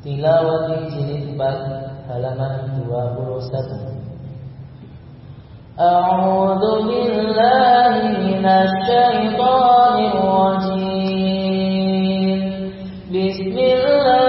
Tilawati jilid 4 halaman 21. A'udzu billahi minasy syaithanir rajim. Bismillah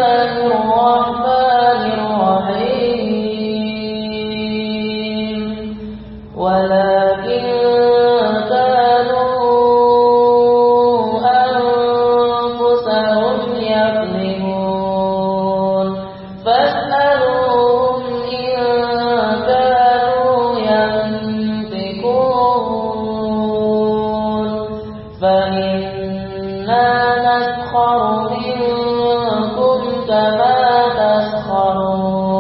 يسخر منكم كما تسخرون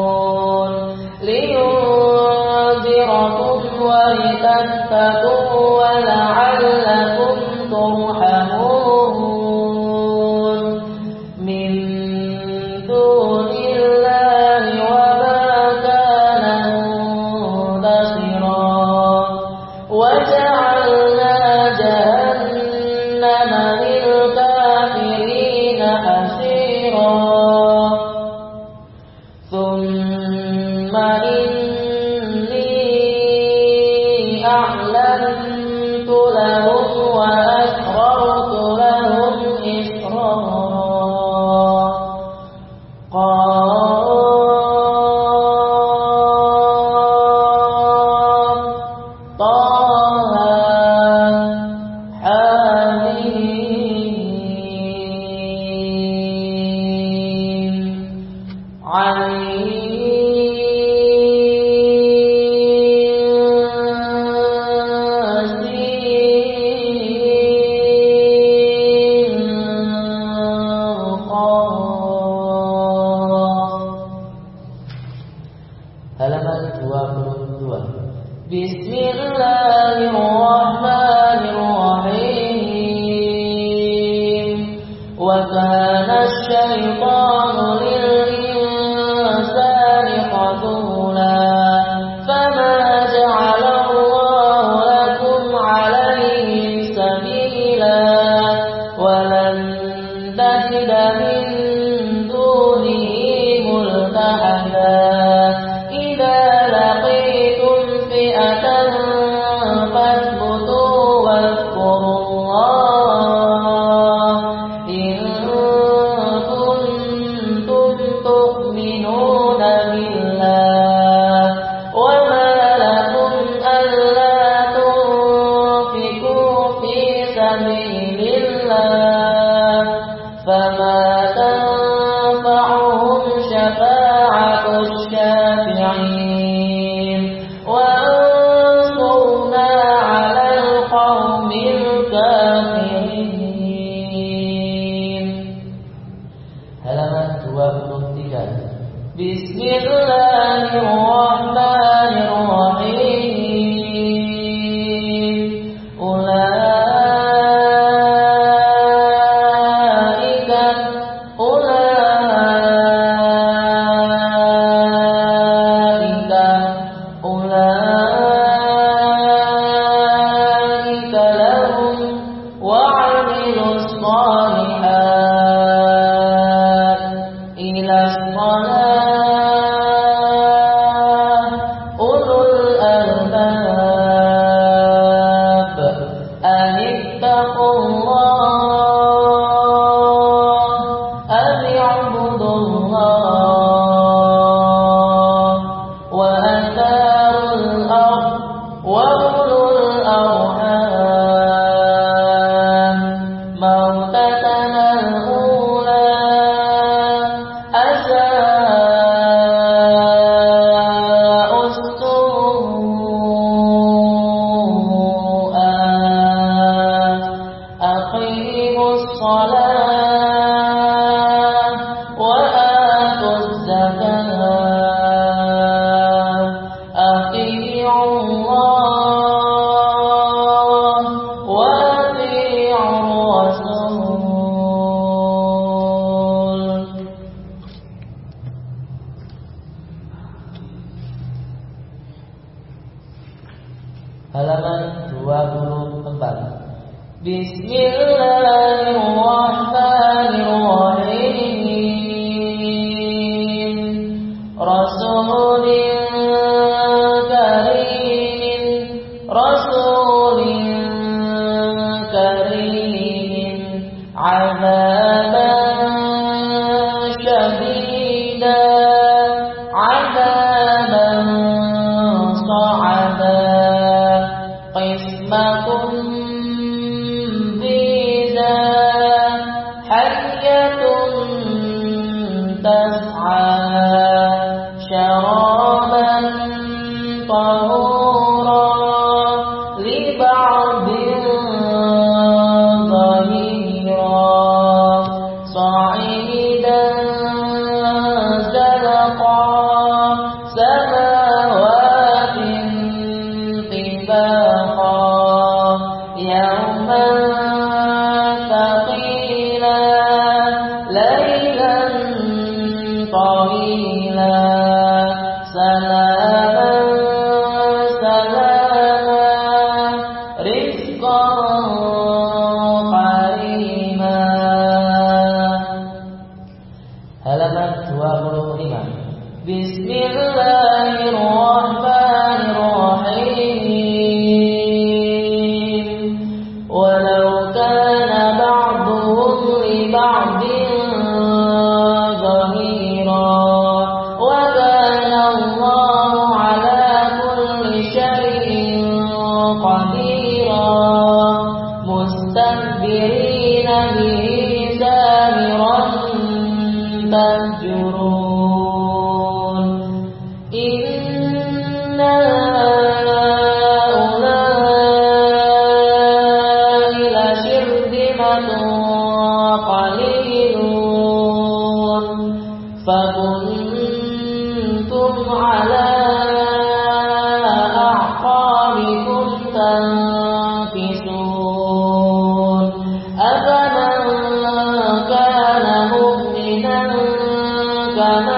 لينذركم ولتنفتكم من لا halaman 24 Bismillahirrahmanirrahim Rasulun karim Rasulun karim عذابا شديدا عذابا طويلا سلاما سلاما رزقا قريما halaman 25 Bismillahirrahmanirrahim تهجرون إن هؤلاء لشرذمة قليلون فكنتم على Baba.